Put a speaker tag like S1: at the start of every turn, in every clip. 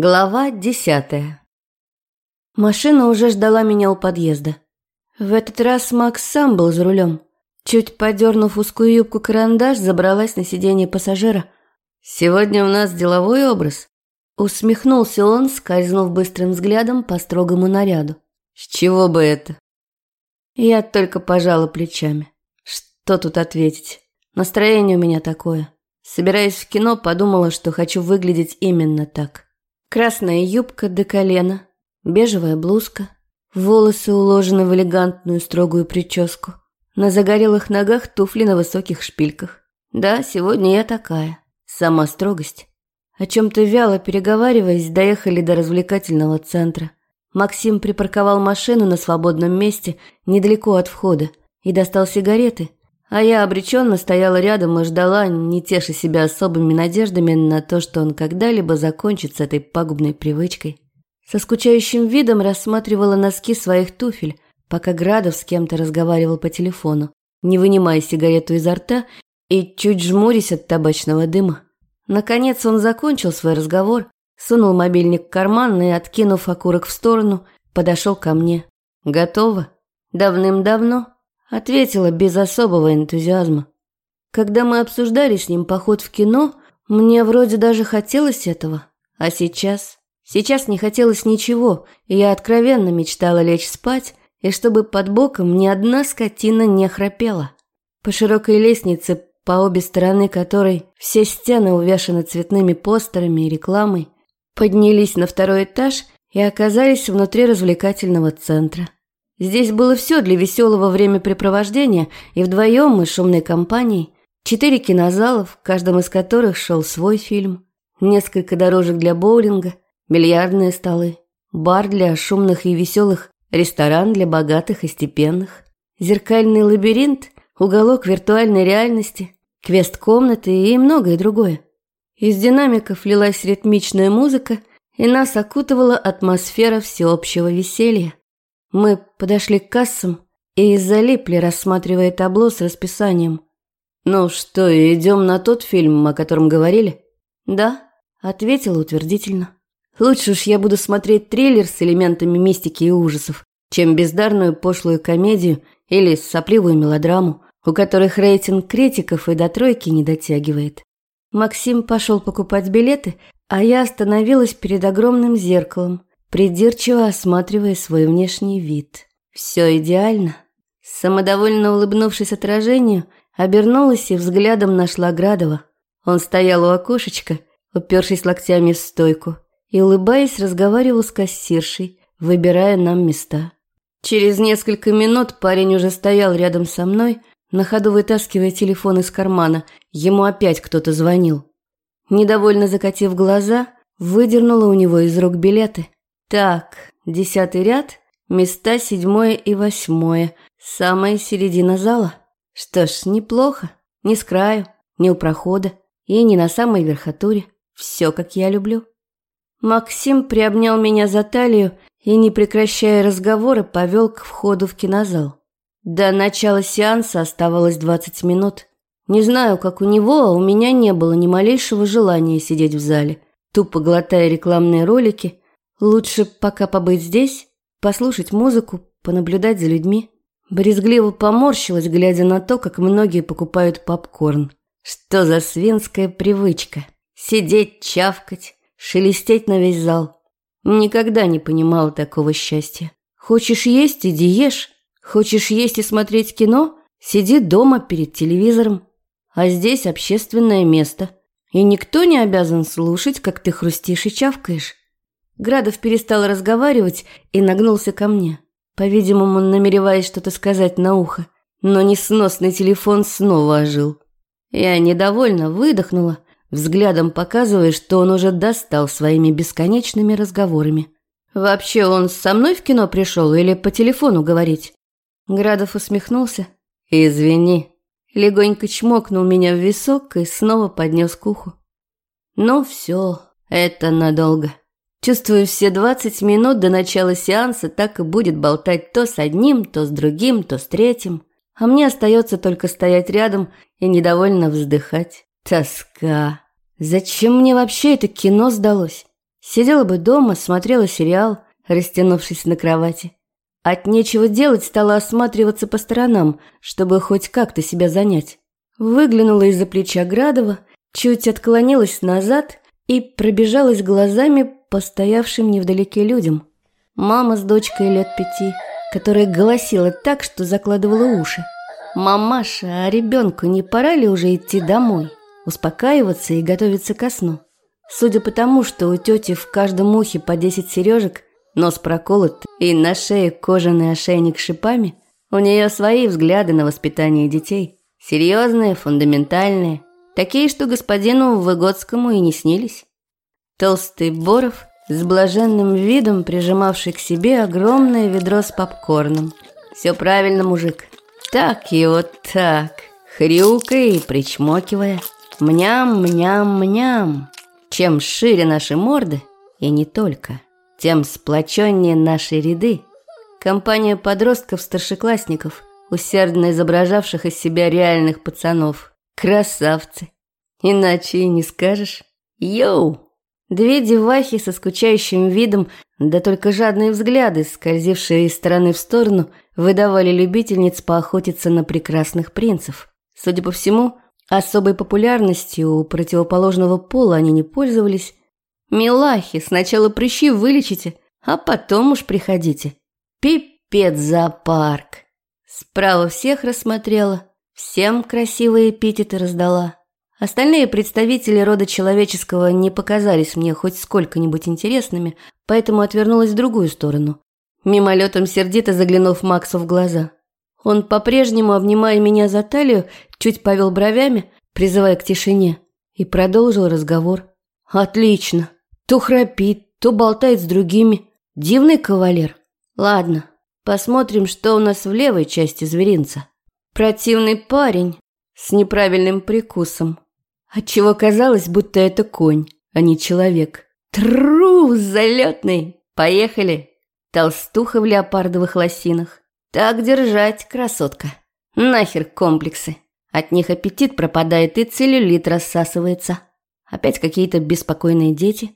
S1: Глава десятая. Машина уже ждала меня у подъезда. В этот раз Макс сам был за рулем. Чуть подернув узкую юбку-карандаш, забралась на сиденье пассажира. «Сегодня у нас деловой образ», – усмехнулся он, скользнув быстрым взглядом по строгому наряду. «С чего бы это?» Я только пожала плечами. Что тут ответить? Настроение у меня такое. Собираясь в кино, подумала, что хочу выглядеть именно так. Красная юбка до колена, бежевая блузка, волосы уложены в элегантную строгую прическу. На загорелых ногах туфли на высоких шпильках. Да, сегодня я такая. Сама строгость. О чем-то вяло переговариваясь, доехали до развлекательного центра. Максим припарковал машину на свободном месте, недалеко от входа, и достал сигареты – а я обреченно стояла рядом и ждала, не теша себя особыми надеждами на то, что он когда-либо закончит с этой пагубной привычкой. Со скучающим видом рассматривала носки своих туфель, пока Градов с кем-то разговаривал по телефону, не вынимая сигарету изо рта и чуть жмурясь от табачного дыма. Наконец он закончил свой разговор, сунул мобильник в карман и, откинув окурок в сторону, подошел ко мне. «Готово? Давным-давно?» Ответила без особого энтузиазма. Когда мы обсуждали с ним поход в кино, мне вроде даже хотелось этого. А сейчас? Сейчас не хотелось ничего, и я откровенно мечтала лечь спать, и чтобы под боком ни одна скотина не храпела. По широкой лестнице, по обе стороны которой все стены увешаны цветными постерами и рекламой, поднялись на второй этаж и оказались внутри развлекательного центра. Здесь было все для веселого времяпрепровождения, и вдвоем мы шумной компанией. Четыре кинозала, в каждом из которых шел свой фильм. Несколько дорожек для боулинга, бильярдные столы, бар для шумных и веселых, ресторан для богатых и степенных, зеркальный лабиринт, уголок виртуальной реальности, квест-комнаты и многое другое. Из динамиков лилась ритмичная музыка, и нас окутывала атмосфера всеобщего веселья. Мы подошли к кассам и залипли, рассматривая табло с расписанием. «Ну что, идем на тот фильм, о котором говорили?» «Да», — ответила утвердительно. «Лучше уж я буду смотреть триллер с элементами мистики и ужасов, чем бездарную пошлую комедию или сопливую мелодраму, у которых рейтинг критиков и до тройки не дотягивает». Максим пошел покупать билеты, а я остановилась перед огромным зеркалом, придирчиво осматривая свой внешний вид. Все идеально. Самодовольно улыбнувшись отражению, обернулась и взглядом нашла Градова. Он стоял у окошечка, упершись локтями в стойку, и, улыбаясь, разговаривал с кассиршей, выбирая нам места. Через несколько минут парень уже стоял рядом со мной, на ходу вытаскивая телефон из кармана. Ему опять кто-то звонил. Недовольно закатив глаза, выдернула у него из рук билеты – так, десятый ряд, места седьмое и восьмое, самая середина зала. Что ж, неплохо. Не с краю, не у прохода и не на самой верхотуре. Все, как я люблю. Максим приобнял меня за талию и, не прекращая разговора, повел к входу в кинозал. До начала сеанса оставалось 20 минут. Не знаю, как у него, а у меня не было ни малейшего желания сидеть в зале, тупо глотая рекламные ролики Лучше пока побыть здесь, послушать музыку, понаблюдать за людьми. Брезгливо поморщилась, глядя на то, как многие покупают попкорн. Что за свинская привычка? Сидеть, чавкать, шелестеть на весь зал. Никогда не понимала такого счастья. Хочешь есть – иди ешь. Хочешь есть и смотреть кино – сиди дома перед телевизором. А здесь общественное место. И никто не обязан слушать, как ты хрустишь и чавкаешь. Градов перестал разговаривать и нагнулся ко мне, по-видимому, намереваясь что-то сказать на ухо, но несносный телефон снова ожил. Я недовольно выдохнула, взглядом показывая, что он уже достал своими бесконечными разговорами. «Вообще он со мной в кино пришел или по телефону говорить?» Градов усмехнулся. «Извини». Легонько чмокнул меня в висок и снова поднес к уху. «Ну все, это надолго». Чувствую, все 20 минут до начала сеанса так и будет болтать то с одним, то с другим, то с третьим. А мне остается только стоять рядом и недовольно вздыхать. Тоска. Зачем мне вообще это кино сдалось? Сидела бы дома, смотрела сериал, растянувшись на кровати. От нечего делать стала осматриваться по сторонам, чтобы хоть как-то себя занять. Выглянула из-за плеча Градова, чуть отклонилась назад и пробежалась глазами по стоявшим невдалеке людям. Мама с дочкой лет пяти, которая голосила так, что закладывала уши. «Мамаша, а ребенку не пора ли уже идти домой? Успокаиваться и готовиться ко сну?» Судя по тому, что у тети в каждом ухе по десять сережек, нос проколот и на шее кожаный ошейник с шипами, у нее свои взгляды на воспитание детей. Серьезные, фундаментальные, такие, что господину Выгодскому и не снились. Толстый Боров с блаженным видом прижимавший к себе огромное ведро с попкорном. «Все правильно, мужик. Так и вот так, хрюкая и причмокивая. Мням-мням-мням». Чем шире наши морды, и не только, тем сплоченнее наши ряды. Компания подростков-старшеклассников, усердно изображавших из себя реальных пацанов. Красавцы. Иначе и не скажешь. Йоу! Две девахи со скучающим видом, да только жадные взгляды, скользившие из стороны в сторону, выдавали любительниц поохотиться на прекрасных принцев. Судя по всему, Особой популярностью у противоположного пола они не пользовались. «Милахи, сначала прыщи вылечите, а потом уж приходите. Пипец зоопарк!» Справа всех рассмотрела, всем красивые эпитеты раздала. Остальные представители рода человеческого не показались мне хоть сколько-нибудь интересными, поэтому отвернулась в другую сторону, мимолетом сердито заглянув Максу в глаза. Он, по-прежнему обнимая меня за талию, чуть повел бровями, призывая к тишине, и продолжил разговор. «Отлично. То храпит, то болтает с другими. Дивный кавалер. Ладно, посмотрим, что у нас в левой части зверинца. Противный парень с неправильным прикусом. Отчего казалось, будто это конь, а не человек. Тру, залетный. Поехали. Толстуха в леопардовых лосинах. Так держать, красотка. Нахер комплексы. От них аппетит пропадает и целлюлит рассасывается. Опять какие-то беспокойные дети.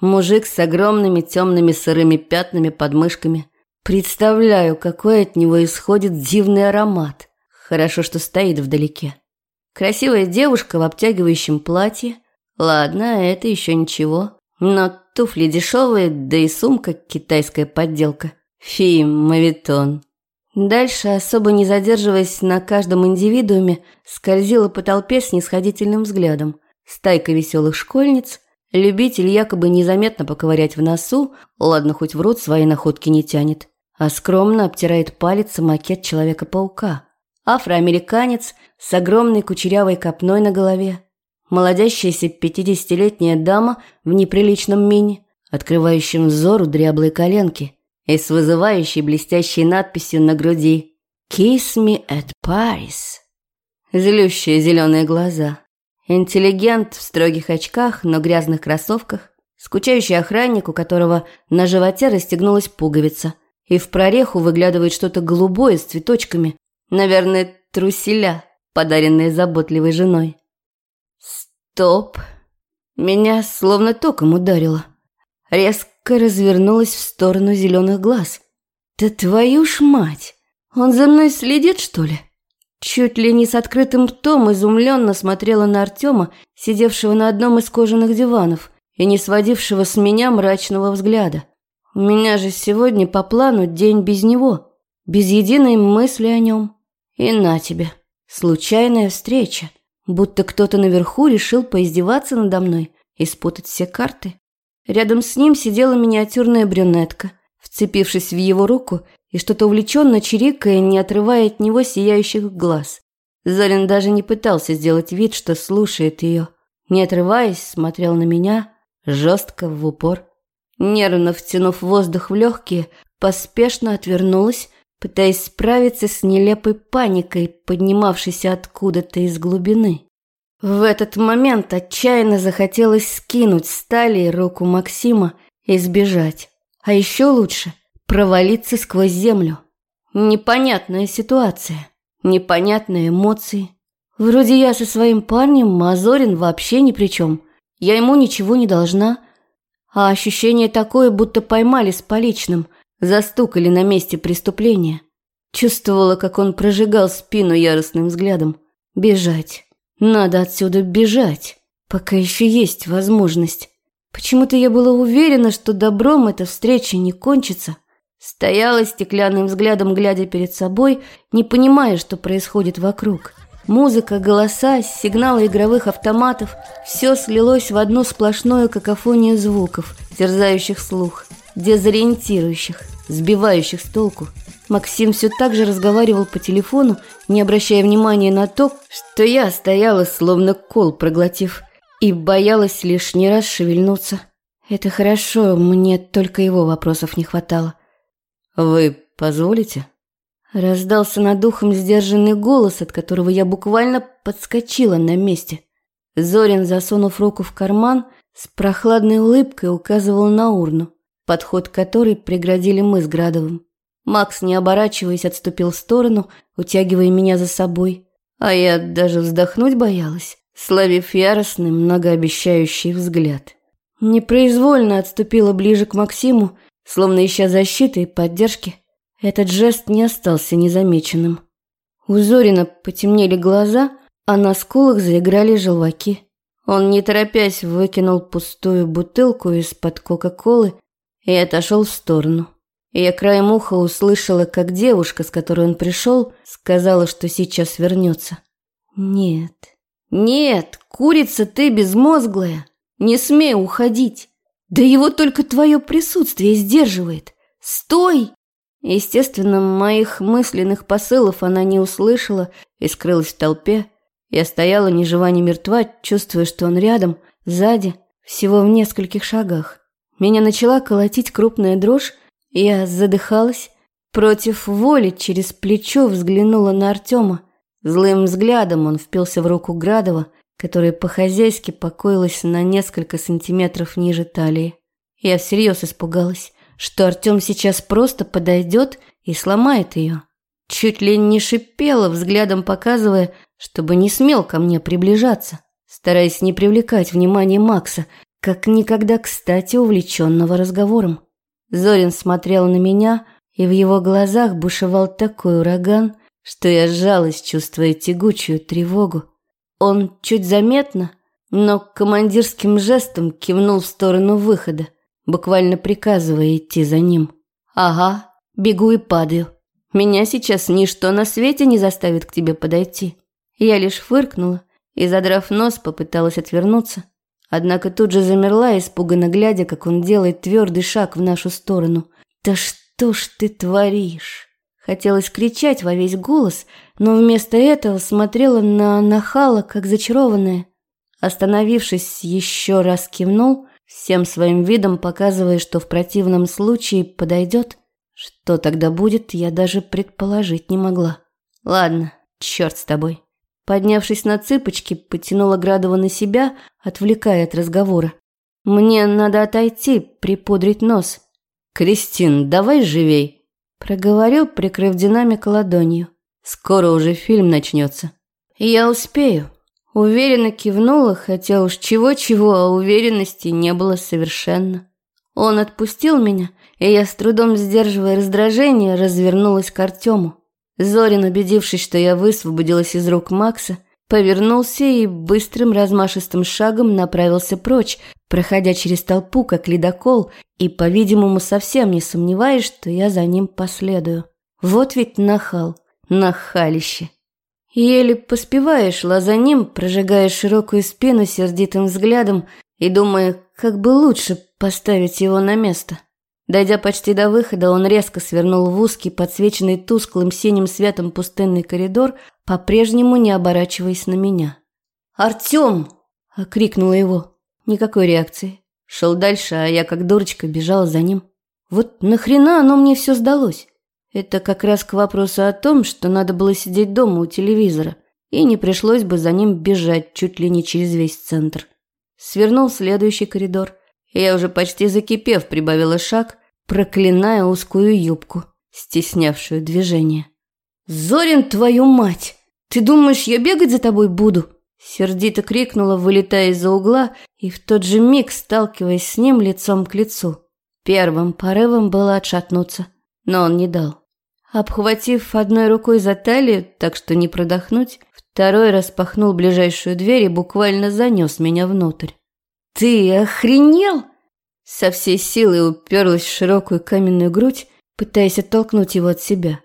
S1: Мужик с огромными темными сырыми пятнами под мышками. Представляю, какой от него исходит дивный аромат. Хорошо, что стоит вдалеке. Красивая девушка в обтягивающем платье. Ладно, это еще ничего. Но туфли дешевые, да и сумка китайская подделка. Фи, мавитон. Дальше, особо не задерживаясь на каждом индивидууме, скользила по толпе с нисходительным взглядом. Стайка веселых школьниц, любитель якобы незаметно поковырять в носу, ладно, хоть в рот свои находки не тянет, а скромно обтирает палец макет Человека-паука. Афроамериканец с огромной кучерявой копной на голове. Молодящаяся пятидесятилетняя дама в неприличном мини, открывающем взору дряблые коленки – и с вызывающей блестящей надписью на груди «Kiss me at Paris». Злющие зеленые глаза. Интеллигент в строгих очках, но грязных кроссовках. Скучающий охранник, у которого на животе расстегнулась пуговица. И в прореху выглядывает что-то голубое с цветочками. Наверное, труселя, подаренные заботливой женой. Стоп. Меня словно током ударило. Резко развернулась в сторону зеленых глаз. «Да твою ж мать! Он за мной следит, что ли?» Чуть ли не с открытым ртом изумленно смотрела на Артема, сидевшего на одном из кожаных диванов и не сводившего с меня мрачного взгляда. У меня же сегодня по плану день без него, без единой мысли о нем. И на тебе, случайная встреча, будто кто-то наверху решил поиздеваться надо мной и спутать все карты. Рядом с ним сидела миниатюрная брюнетка, вцепившись в его руку и что-то увлеченно чирикая, не отрывая от него сияющих глаз. Зорин даже не пытался сделать вид, что слушает ее. Не отрываясь, смотрел на меня, жестко, в упор. Нервно втянув воздух в легкие, поспешно отвернулась, пытаясь справиться с нелепой паникой, поднимавшейся откуда-то из глубины. В этот момент отчаянно захотелось скинуть с талии руку Максима и сбежать. А еще лучше провалиться сквозь землю. Непонятная ситуация, непонятные эмоции. Вроде я со своим парнем, Мазорин вообще ни при чем. Я ему ничего не должна. а ощущение такое, будто поймали с поличным, застукали на месте преступления. Чувствовала, как он прожигал спину яростным взглядом. Бежать. Надо отсюда бежать, пока еще есть возможность. Почему-то я была уверена, что добром эта встреча не кончится. Стояла стеклянным взглядом, глядя перед собой, не понимая, что происходит вокруг. Музыка, голоса, сигналы игровых автоматов – все слилось в одну сплошную какофонию звуков, терзающих слух, дезориентирующих, сбивающих с толку. Максим все так же разговаривал по телефону, не обращая внимания на то, что я стояла словно кол проглотив и боялась лишний раз шевельнуться. Это хорошо, мне только его вопросов не хватало.
S2: «Вы позволите?»
S1: Раздался над ухом сдержанный голос, от которого я буквально подскочила на месте. Зорин, засунув руку в карман, с прохладной улыбкой указывал на урну, подход которой преградили мы с Градовым. Макс, не оборачиваясь, отступил в сторону, утягивая меня за собой. А я даже вздохнуть боялась, славив яростный, многообещающий взгляд. Непроизвольно отступила ближе к Максиму, словно ища защиты и поддержки. Этот жест не остался незамеченным. У Зорина потемнели глаза, а на скулах заиграли желваки. Он, не торопясь, выкинул пустую бутылку из-под Кока-Колы и отошел в сторону. Я краем уха услышала, как девушка, с которой он пришел, сказала, что сейчас вернется. «Нет, нет, курица ты безмозглая, не смей уходить. Да его только твое присутствие сдерживает. Стой!» Естественно, моих мысленных посылов она не услышала и скрылась в толпе. Я стояла ни жива, ни мертва, чувствуя, что он рядом, сзади, всего в нескольких шагах. Меня начала колотить крупная дрожь, я задыхалась. Против воли через плечо взглянула на Артема. Злым взглядом он впился в руку Градова, которая по-хозяйски покоилась на несколько сантиметров ниже талии. Я всерьез испугалась что Артем сейчас просто подойдет и сломает ее. Чуть ли не шипела, взглядом показывая, чтобы не смел ко мне приближаться, стараясь не привлекать внимание Макса, как никогда кстати увлеченного разговором. Зорин смотрел на меня, и в его глазах бушевал такой ураган, что я сжалась, чувствуя тягучую тревогу. Он чуть заметно, но командирским жестом кивнул в сторону выхода буквально приказывая идти за ним. «Ага, бегу и падаю. Меня сейчас ничто на свете не заставит к тебе подойти». Я лишь фыркнула и, задрав нос, попыталась отвернуться. Однако тут же замерла, испуганно глядя, как он делает твердый шаг в нашу сторону. «Да что ж ты творишь?» Хотелось кричать во весь голос, но вместо этого смотрела на нахала, как зачарованная. Остановившись, еще раз кивнул всем своим видом показывая, что в противном случае подойдет. Что тогда будет, я даже предположить не могла. Ладно, черт с тобой. Поднявшись на цыпочки, потянула Градова на себя, отвлекая от разговора. «Мне надо отойти, припудрить нос». «Кристин, давай живей», – проговорил, прикрыв динамик ладонью. «Скоро уже фильм начнется». «Я успею», Уверенно кивнула, хотя уж чего-чего, а уверенности не было совершенно. Он отпустил меня, и я, с трудом сдерживая раздражение, развернулась к Артему. Зорин, убедившись, что я высвободилась из рук Макса, повернулся и быстрым размашистым шагом направился прочь, проходя через толпу, как ледокол, и, по-видимому, совсем не сомневаясь, что я за ним последую. Вот ведь нахал, нахалище. Еле поспевая шла за ним, прожигая широкую спину сердитым взглядом и думая, как бы лучше поставить его на место. Дойдя почти до выхода, он резко свернул в узкий, подсвеченный тусклым синим светом пустынный коридор, по-прежнему не оборачиваясь на меня. «Артем!» – окрикнула его. Никакой реакции. Шел дальше, а я как дурочка бежала за ним. Вот нахрена оно мне все сдалось? Это как раз к вопросу о том, что надо было сидеть дома у телевизора, и не пришлось бы за ним бежать чуть ли не через весь центр. Свернул в следующий коридор. Я уже почти закипев прибавила шаг, проклиная узкую юбку, стеснявшую движение. «Зорин, твою мать! Ты думаешь, я бегать за тобой буду?» Сердито крикнула, вылетая из-за угла, и в тот же миг сталкиваясь с ним лицом к лицу. Первым порывом было отшатнуться, но он не дал. Обхватив одной рукой за талию, так что не продохнуть, второй распахнул ближайшую дверь и буквально занес меня внутрь. «Ты охренел?» Со всей силы уперлась в широкую каменную грудь, пытаясь оттолкнуть его от себя.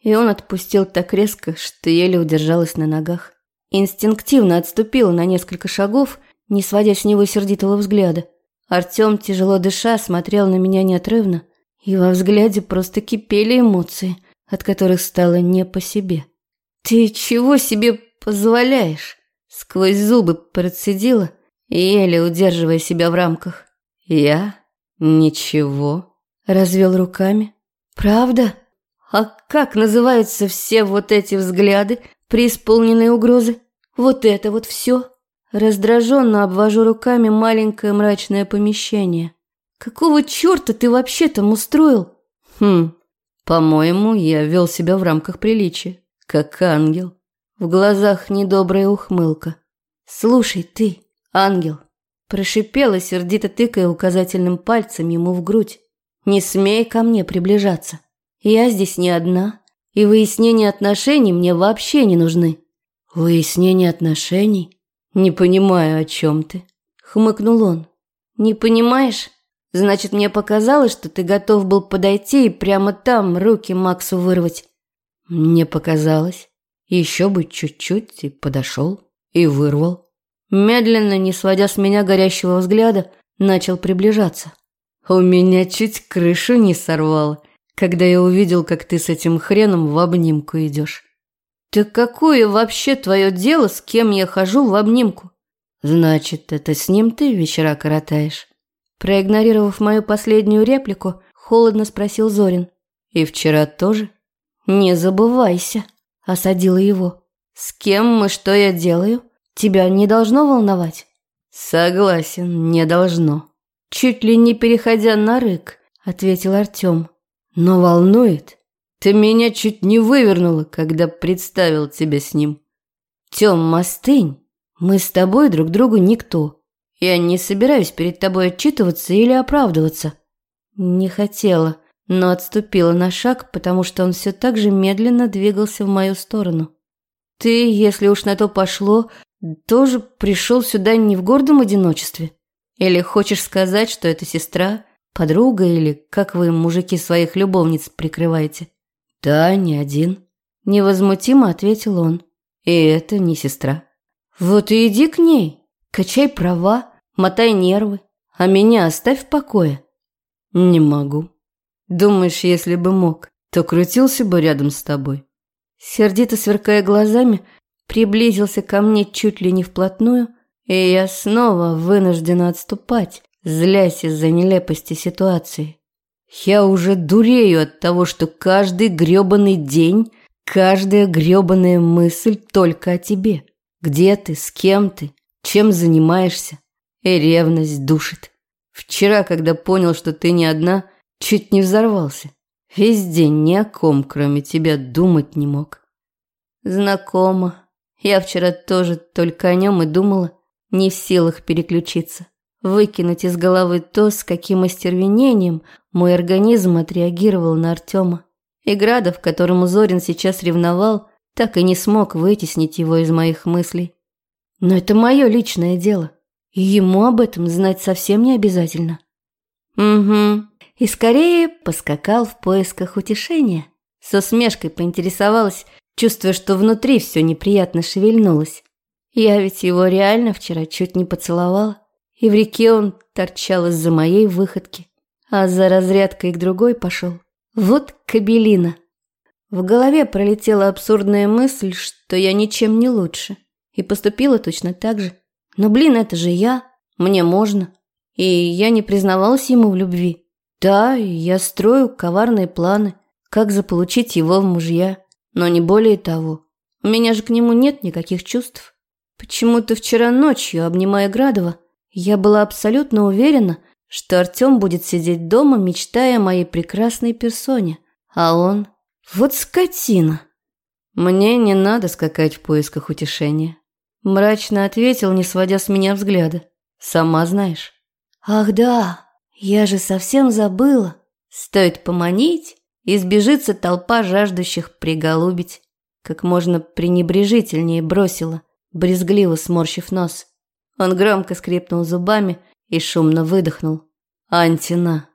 S1: И он отпустил так резко, что еле удержалась на ногах. Инстинктивно отступила на несколько шагов, не сводя с него сердитого взгляда. Артем, тяжело дыша, смотрел на меня неотрывно, и во взгляде просто кипели эмоции, от которых стало не по себе. «Ты чего себе позволяешь?» Сквозь зубы процедила, еле удерживая себя в рамках. «Я? Ничего?» Развел руками. «Правда? А как называются все вот эти взгляды, преисполненные угрозы? Вот это вот все?» Раздраженно обвожу руками маленькое мрачное помещение. «Какого черта ты вообще там устроил?» «Хм, по-моему, я вел себя в рамках приличия, как ангел. В глазах недобрая ухмылка. «Слушай, ты, ангел!» Прошипела, сердито тыкая указательным пальцем ему в грудь. «Не смей ко мне приближаться. Я здесь не одна, и выяснения отношений мне вообще не нужны». «Выяснение отношений? Не понимаю, о чем ты?» Хмыкнул он. «Не понимаешь? Значит, мне показалось, что ты готов был подойти и прямо там руки Максу вырвать. Мне показалось. Еще бы чуть-чуть и подошел, и вырвал. Медленно, не сводя с меня горящего взгляда, начал приближаться. У меня чуть крышу не сорвало, когда я увидел, как ты с этим хреном в обнимку идешь. Так какое вообще твое дело, с кем я хожу в обнимку? Значит, это с ним ты вечера коротаешь? Проигнорировав мою последнюю реплику, холодно спросил Зорин. «И вчера тоже?» «Не забывайся», – осадила его. «С кем мы что я делаю? Тебя не должно волновать?» «Согласен, не должно». «Чуть ли не переходя на рык», – ответил Артем. «Но волнует. Ты меня чуть не вывернула, когда представил тебя с ним». «Тем, остынь. Мы с тобой друг другу никто. Я не собираюсь перед тобой отчитываться или оправдываться. Не хотела, но отступила на шаг, потому что он все так же медленно двигался в мою сторону. Ты, если уж на то пошло, тоже пришел сюда не в гордом одиночестве? Или хочешь сказать, что это сестра, подруга или как вы, мужики, своих любовниц прикрываете? Да, не один. Невозмутимо ответил он. И это не сестра. Вот и иди к ней. Качай права, мотай нервы, а меня оставь в покое. Не могу. Думаешь, если бы мог, то крутился бы рядом с тобой. Сердито сверкая глазами, приблизился ко мне чуть ли не вплотную, и я снова вынуждена отступать, злясь из-за нелепости ситуации. Я уже дурею от того, что каждый грёбаный день, каждая грёбаная мысль только о тебе. Где ты, с кем ты, чем занимаешься? И ревность душит. Вчера, когда понял, что ты не одна, чуть не взорвался. Весь день ни о ком, кроме тебя, думать не мог. Знакомо. Я вчера тоже только о нем и думала, не в силах переключиться. Выкинуть из головы то, с каким остервенением мой организм отреагировал на Артема. И Градов, которому Зорин сейчас ревновал, так и не смог вытеснить его из моих мыслей. Но это мое личное дело, и ему об этом знать совсем не обязательно. Угу. И скорее поскакал в поисках утешения. С усмешкой поинтересовалась, чувствуя, что внутри все неприятно шевельнулось. Я ведь его реально вчера чуть не поцеловала, и в реке он торчал из-за моей выходки, а за разрядкой к другой пошел. Вот кабелина. В голове пролетела абсурдная мысль, что я ничем не лучше и поступила точно так же. Но, блин, это же я, мне можно. И я не признавалась ему в любви. Да, я строю коварные планы, как заполучить его в мужья, но не более того. У меня же к нему нет никаких чувств. Почему-то вчера ночью, обнимая Градова, я была абсолютно уверена, что Артем будет сидеть дома, мечтая о моей прекрасной персоне. А он... Вот скотина. Мне не надо скакать в поисках утешения. Мрачно ответил, не сводя с меня взгляда. Сама знаешь. Ах да, я же совсем забыла. Стоит поманить, и сбежится толпа жаждущих приголубить. Как можно пренебрежительнее бросила, брезгливо сморщив нос. Он громко скрипнул зубами и шумно выдохнул. «Антина,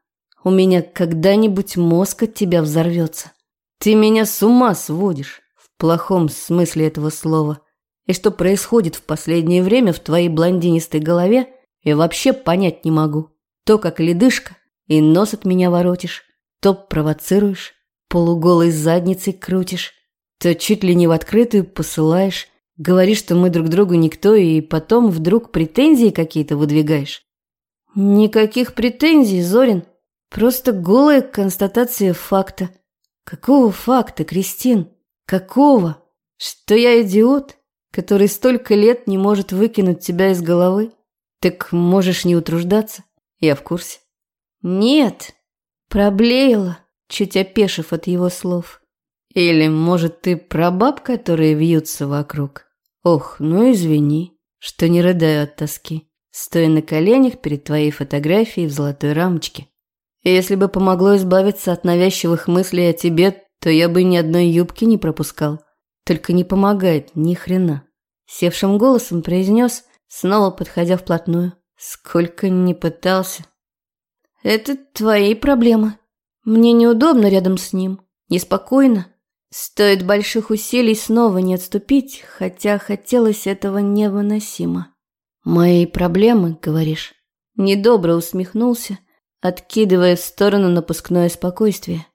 S1: у меня когда-нибудь мозг от тебя взорвется. Ты меня с ума сводишь, в плохом смысле этого слова. И что происходит в последнее время в твоей блондинистой голове, я вообще понять не могу. То, как ледышка, и нос от меня воротишь, то провоцируешь, полуголой задницей крутишь, то чуть ли не в открытую посылаешь, говоришь, что мы друг другу никто, и потом вдруг претензии какие-то выдвигаешь. Никаких претензий, Зорин. Просто голая констатация факта. Какого факта, Кристин? Какого? Что я идиот, который столько лет не может выкинуть тебя из головы? Так можешь не утруждаться. Я в курсе. Нет, проблеяла, чуть опешив от его слов. Или, может, ты прабаб, которые вьются вокруг? Ох, ну извини, что не рыдаю от тоски, стоя на коленях перед твоей фотографией в золотой рамочке. Если бы помогло избавиться от навязчивых мыслей о тебе, то я бы ни одной юбки не пропускал. Только не помогает ни хрена. Севшим голосом произнес, снова подходя вплотную. Сколько не пытался. Это твои проблемы. Мне неудобно рядом с ним. Неспокойно. Стоит больших усилий снова не отступить, хотя хотелось этого невыносимо. «Мои проблемы, говоришь?» Недобро усмехнулся, откидывая в сторону напускное спокойствие.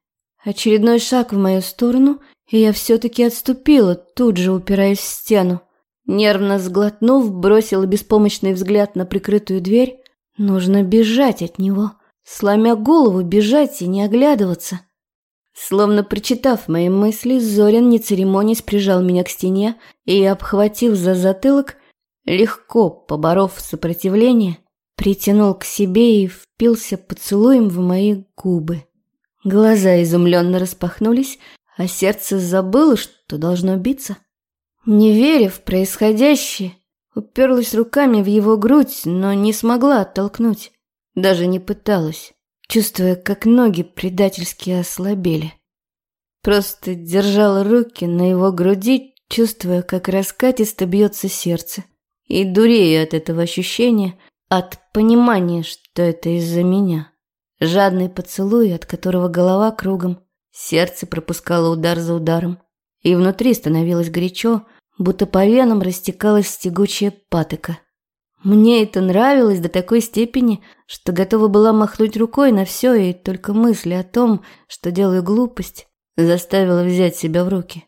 S1: Очередной шаг в мою сторону, и я все-таки отступила, тут же упираясь в стену. Нервно сглотнув, бросила беспомощный взгляд на прикрытую дверь. Нужно бежать от него, сломя голову, бежать и не оглядываться. Словно прочитав мои мысли, Зорин, не церемонясь, прижал меня к стене и, обхватив за затылок, легко поборов сопротивление, притянул к себе и впился поцелуем в мои губы. Глаза изумленно распахнулись, а сердце забыло, что должно биться. Не веря в происходящее, уперлась руками в его грудь, но не смогла оттолкнуть. Даже не пыталась, чувствуя, как ноги предательски ослабели. Просто держала руки на его груди, чувствуя, как раскатисто бьется сердце. И дурею от этого ощущения, от понимания, что это из-за меня. Жадный поцелуй, от которого голова кругом, сердце пропускало удар за ударом. И внутри становилось горячо, будто по венам растекалась тягучая патока. Мне это нравилось до такой степени, что готова была махнуть рукой на все, и только мысли о том, что делаю глупость, заставила взять себя в руки.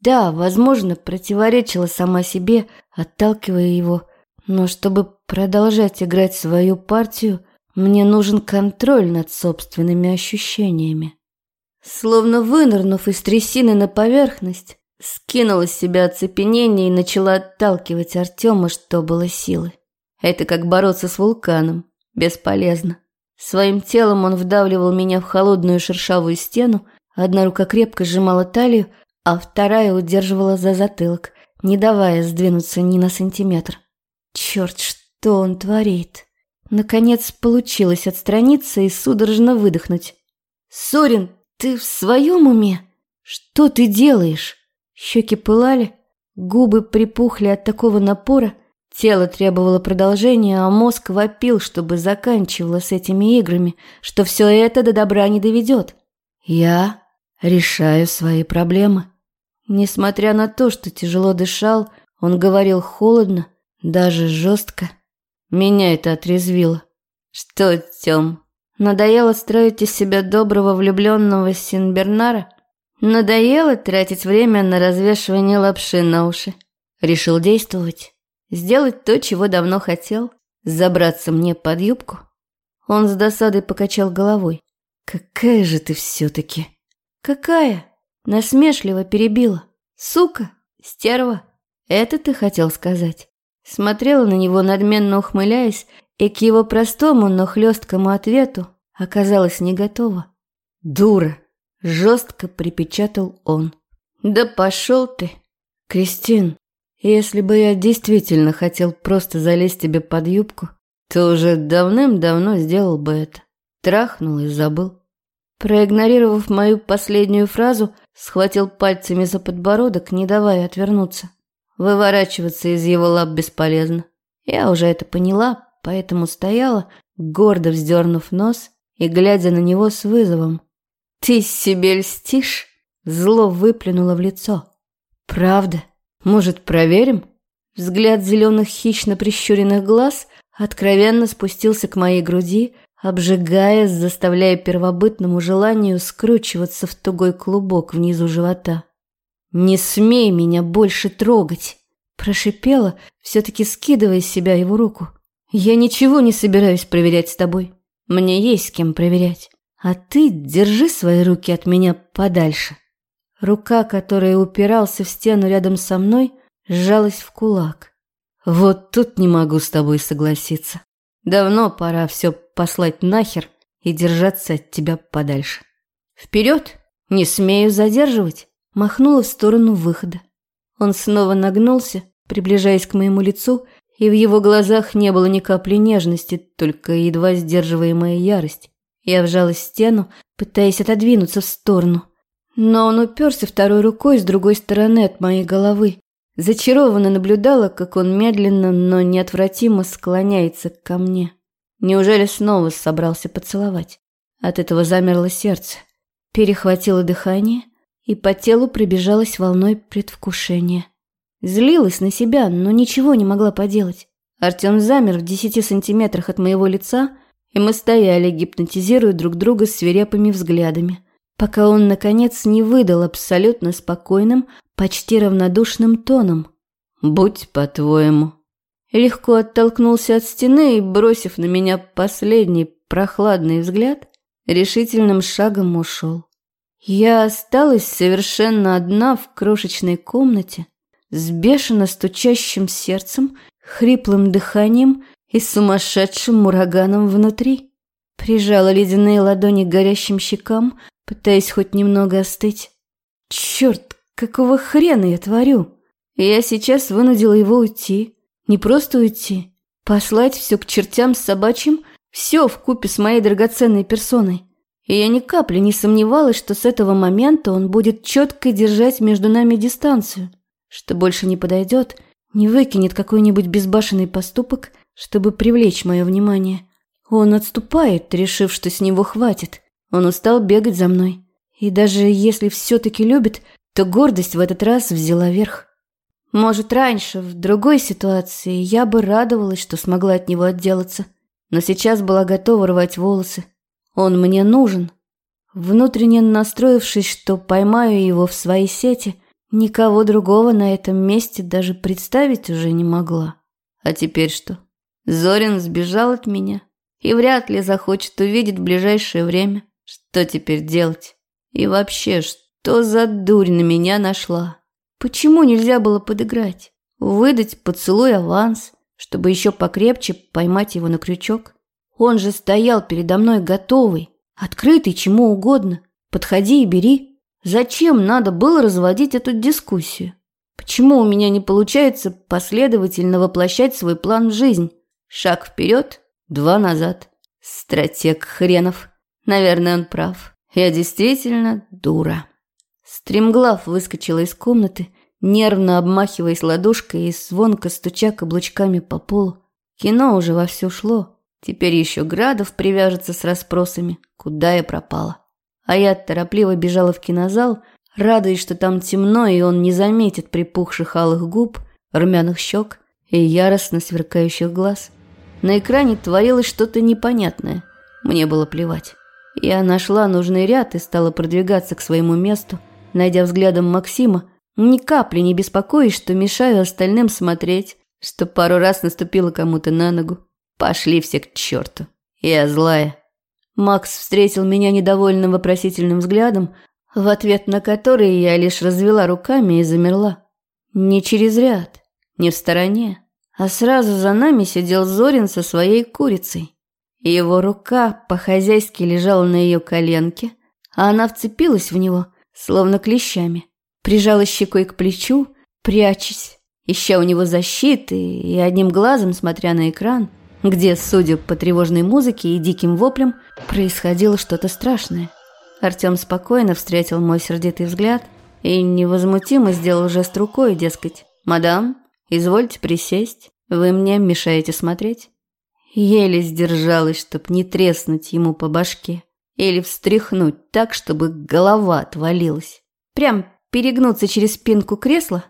S1: Да, возможно, противоречила сама себе, отталкивая его, но чтобы продолжать играть свою партию, мне нужен контроль над собственными ощущениями. Словно вынырнув из трясины на поверхность, Скинула с себя оцепенение и начала отталкивать Артема, что было силы. Это как бороться с вулканом. Бесполезно. Своим телом он вдавливал меня в холодную шершавую стену, одна рука крепко сжимала талию, а вторая удерживала за затылок, не давая сдвинуться ни на сантиметр. Черт, что он творит? Наконец получилось отстраниться и судорожно выдохнуть. «Сорин, ты в своем уме? Что ты делаешь?» Щеки пылали, губы припухли от такого напора, тело требовало продолжения, а мозг вопил, чтобы заканчивало с этими играми, что все это до добра не доведет. Я решаю свои проблемы. Несмотря на то, что тяжело дышал, он говорил холодно, даже жестко. Меня это отрезвило. Что, Тём, надоело строить из себя доброго влюбленного Синбернара? Надоело тратить время на развешивание лапши на уши. Решил действовать. Сделать то, чего давно хотел. Забраться мне под юбку. Он с досадой покачал головой. «Какая же ты все-таки!» «Какая?» Насмешливо перебила. «Сука! Стерва! Это ты хотел сказать?» Смотрела на него, надменно ухмыляясь, и к его простому, но хлесткому ответу оказалась не готова. «Дура!» Жестко припечатал он. «Да пошел ты!» «Кристин, Если бы я действительно хотел просто залезть тебе под юбку, то уже давным-давно сделал бы это. Трахнул и забыл. Проигнорировав мою последнюю фразу, схватил пальцами за подбородок, не давая отвернуться. Выворачиваться из его лап бесполезно. Я уже это поняла, поэтому стояла, гордо вздернув нос и глядя на него с вызовом. «Ты себе льстишь?» Зло выплюнуло в лицо. «Правда? Может, проверим?» Взгляд зеленых хищно прищуренных глаз откровенно спустился к моей груди, обжигая, заставляя первобытному желанию скручиваться в тугой клубок внизу живота. «Не смей меня больше трогать!» Прошипела, все-таки скидывая с себя его руку. «Я ничего не собираюсь проверять с тобой. Мне есть с кем проверять. А ты держи свои руки от меня подальше». Рука, которая упирался в стену рядом со мной, сжалась в кулак. Вот тут не могу с тобой согласиться. Давно пора все послать нахер и держаться от тебя подальше. Вперед! Не смею задерживать! Махнула в сторону выхода. Он снова нагнулся, приближаясь к моему лицу, и в его глазах не было ни капли нежности, только едва сдерживаемая ярость. Я вжалась в стену, пытаясь отодвинуться в сторону. Но он уперся второй рукой с другой стороны от моей головы. Зачарованно наблюдала, как он медленно, но неотвратимо склоняется ко мне. Неужели снова собрался поцеловать? От этого замерло сердце. Перехватило дыхание, и по телу пробежалась волной предвкушения. Злилась на себя, но ничего не могла поделать. Артем замер в десяти сантиметрах от моего лица, и мы стояли, гипнотизируя друг друга свирепыми взглядами – пока он, наконец, не выдал абсолютно спокойным, почти равнодушным тоном. «Будь по-твоему». Легко оттолкнулся от стены и, бросив на меня последний прохладный взгляд, решительным шагом ушел. Я осталась совершенно одна в крошечной комнате с бешено стучащим сердцем, хриплым дыханием и сумасшедшим ураганом внутри. Прижала ледяные ладони к горящим щекам, пытаясь хоть немного остыть. Черт, какого хрена я творю? Я сейчас вынудила его уйти. Не просто уйти. Послать все к чертям с собачьим, все в купе с моей драгоценной персоной. И я ни капли не сомневалась, что с этого момента он будет четко держать между нами дистанцию, что больше не подойдет, не выкинет какой-нибудь безбашенный поступок, чтобы привлечь мое внимание. Он отступает, решив, что с него хватит. Он устал бегать за мной. И даже если все-таки любит, то гордость в этот раз взяла верх. Может, раньше, в другой ситуации, я бы радовалась, что смогла от него отделаться. Но сейчас была готова рвать волосы. Он мне нужен. Внутренне настроившись, что поймаю его в своей сети, никого другого на этом месте даже представить уже не могла. А теперь что? Зорин сбежал от меня и вряд ли захочет увидеть в ближайшее время. Что теперь делать? И вообще, что за дурь на меня нашла? Почему нельзя было подыграть? Выдать поцелуй аванс, чтобы еще покрепче поймать его на крючок? Он же стоял передо мной готовый, открытый чему угодно. Подходи и бери. Зачем надо было разводить эту дискуссию? Почему у меня не получается последовательно воплощать свой план в жизнь? Шаг вперед, два назад. Стратег хренов. Наверное, он прав. Я действительно дура. Стремглав выскочила из комнаты, нервно обмахиваясь ладошкой и звонко стуча каблучками по полу. Кино уже вовсю шло. Теперь еще Градов привяжется с расспросами, куда я пропала. А я торопливо бежала в кинозал, радуясь, что там темно, и он не заметит припухших алых губ, румяных щек и яростно сверкающих глаз. На экране творилось что-то непонятное. Мне было плевать. Я нашла нужный ряд и стала продвигаться к своему месту, найдя взглядом Максима, ни капли не беспокоясь, что мешаю остальным смотреть, что пару раз наступила кому-то на ногу. Пошли все к черту. Я злая. Макс встретил меня недовольным вопросительным взглядом, в ответ на который я лишь развела руками и замерла. Не через ряд, не в стороне, а сразу за нами сидел Зорин со своей курицей. Его рука по-хозяйски лежала на ее коленке, а она вцепилась в него, словно клещами. Прижала щекой к плечу, прячась, ища у него защиты и одним глазом смотря на экран, где, судя по тревожной музыке и диким воплям, происходило что-то страшное. Артем спокойно встретил мой сердитый взгляд и невозмутимо сделал жест рукой, дескать, «Мадам, извольте присесть, вы мне мешаете смотреть». Еле сдержалась, чтоб не треснуть ему по башке или встряхнуть так, чтобы голова отвалилась. Прям перегнуться через спинку кресла,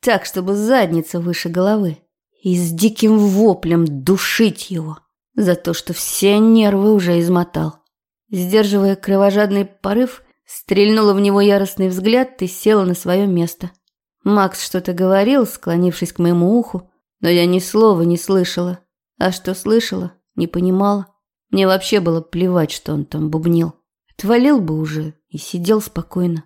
S1: так, чтобы задница выше головы, и с диким воплем душить его за то, что все нервы уже измотал. Сдерживая кровожадный порыв, стрельнула в него яростный взгляд и села на свое место. Макс что-то говорил, склонившись к моему уху, но я ни слова не слышала. А что слышала, не понимала. Мне вообще было плевать, что он там бубнил. Отвалил бы уже и сидел спокойно.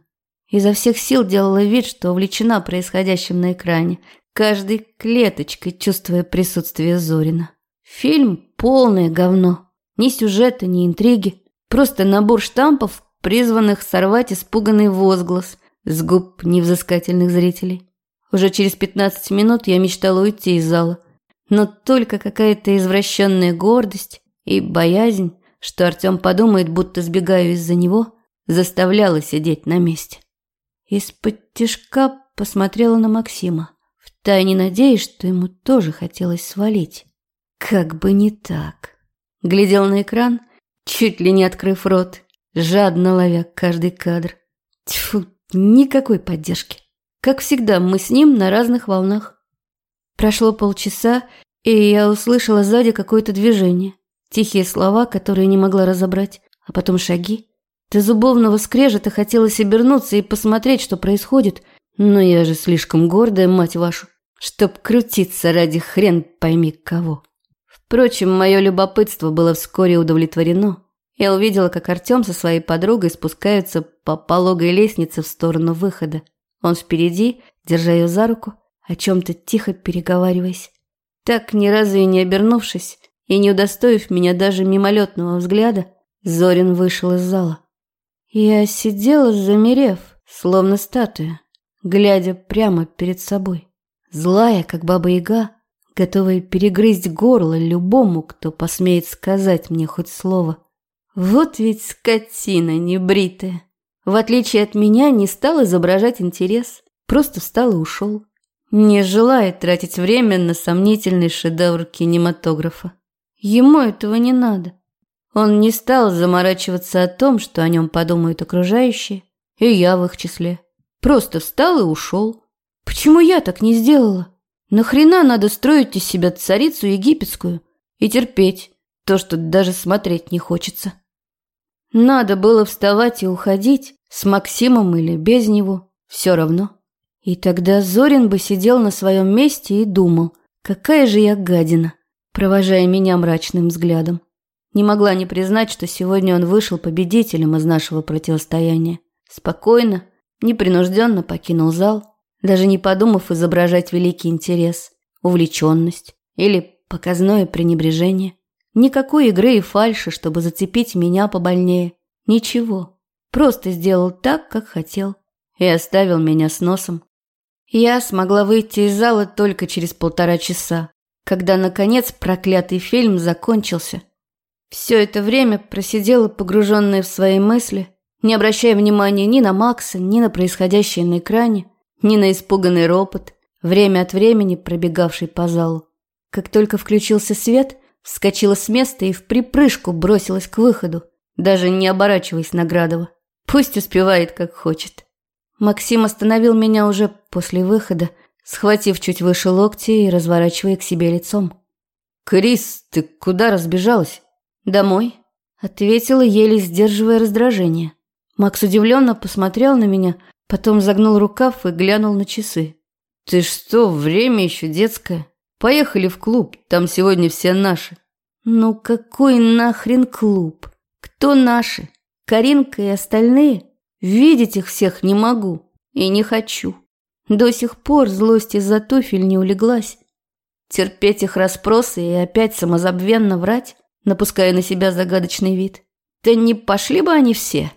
S1: Изо всех сил делала вид, что увлечена происходящим на экране, каждой клеточкой чувствуя присутствие Зорина. Фильм – полное говно. Ни сюжета, ни интриги. Просто набор штампов, призванных сорвать испуганный возглас с губ невзыскательных зрителей. Уже через 15 минут я мечтала уйти из зала. Но только какая-то извращенная гордость и боязнь, что Артем подумает, будто сбегаю из-за него, заставляла сидеть на месте. Из-под тишка посмотрела на Максима, втайне надеясь, что ему тоже хотелось свалить. Как бы не так. Глядел на экран, чуть ли не открыв рот, жадно ловя каждый кадр. Тьфу, никакой поддержки. Как всегда, мы с ним на разных волнах. Прошло полчаса, и я услышала сзади какое-то движение. Тихие слова, которые не могла разобрать, а потом шаги. До зубовного скрежета хотелось обернуться и посмотреть, что происходит, но я же слишком гордая, мать вашу, чтоб крутиться ради хрен пойми кого. Впрочем, мое любопытство было вскоре удовлетворено. Я увидела, как Артем со своей подругой спускаются по пологой лестнице в сторону выхода. Он впереди, держа ее за руку, о чем-то тихо переговариваясь. Так, ни разу и не обернувшись, и не удостоив меня даже мимолетного взгляда, Зорин вышел из зала. Я сидела, замерев, словно статуя, глядя прямо перед собой. Злая, как баба-яга, готовая перегрызть горло любому, кто посмеет сказать мне хоть слово. Вот ведь скотина небритая. В отличие от меня, не стал изображать интерес, просто встал и ушел. Не желает тратить время на сомнительный шедевр кинематографа. Ему этого не надо. Он не стал заморачиваться о том, что о нем подумают окружающие, и я в их числе. Просто встал и ушел. Почему я так не сделала? Нахрена надо строить из себя царицу египетскую и терпеть то, что даже смотреть не хочется? Надо было вставать и уходить, с Максимом или без него, все равно. И тогда Зорин бы сидел на своем месте и думал, какая же я гадина, провожая меня мрачным взглядом. Не могла не признать, что сегодня он вышел победителем из нашего противостояния. Спокойно, непринужденно покинул зал, даже не подумав изображать великий интерес, увлеченность или показное пренебрежение. Никакой игры и фальши, чтобы зацепить меня побольнее. Ничего. Просто сделал так, как хотел. И оставил меня с носом. Я смогла выйти из зала только через полтора часа, когда, наконец, проклятый фильм закончился – все это время просидела погруженная в свои мысли, не обращая внимания ни на Макса, ни на происходящее на экране, ни на испуганный ропот, время от времени пробегавший по залу. Как только включился свет, вскочила с места и в припрыжку бросилась к выходу, даже не оборачиваясь на Градова. Пусть успевает, как хочет. Максим остановил меня уже после выхода, схватив чуть выше локти и разворачивая к себе лицом. «Крис, ты куда разбежалась?» «Домой», – ответила, еле сдерживая раздражение. Макс удивленно посмотрел на меня, потом загнул рукав и глянул на часы. «Ты что, время еще детское? Поехали в клуб, там сегодня все наши». «Ну какой нахрен клуб? Кто наши? Каринка и остальные? Видеть их всех не могу и не хочу. До сих пор злость из-за туфель не улеглась. Терпеть их расспросы и опять самозабвенно врать? напуская на себя загадочный вид. «Да не пошли бы они все!»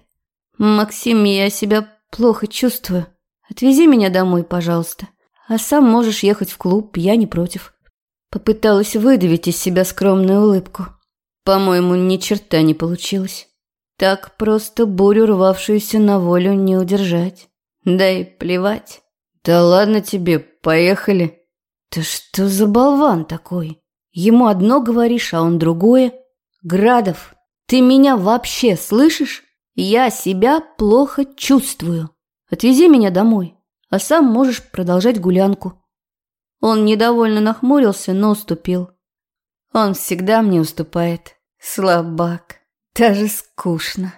S1: «Максим, я себя плохо чувствую. Отвези меня домой, пожалуйста. А сам можешь ехать в клуб, я не против. Попыталась выдавить из себя скромную улыбку. По-моему, ни черта не получилось. Так просто бурю, рвавшуюся на волю, не удержать. Да и плевать. Да ладно тебе, поехали. Ты что за болван такой? Ему одно говоришь, а он другое. Градов, ты меня вообще слышишь? Я себя плохо чувствую. Отвези меня домой, а сам можешь продолжать гулянку. Он недовольно нахмурился, но уступил. Он всегда мне уступает. Слабак. Даже скучно.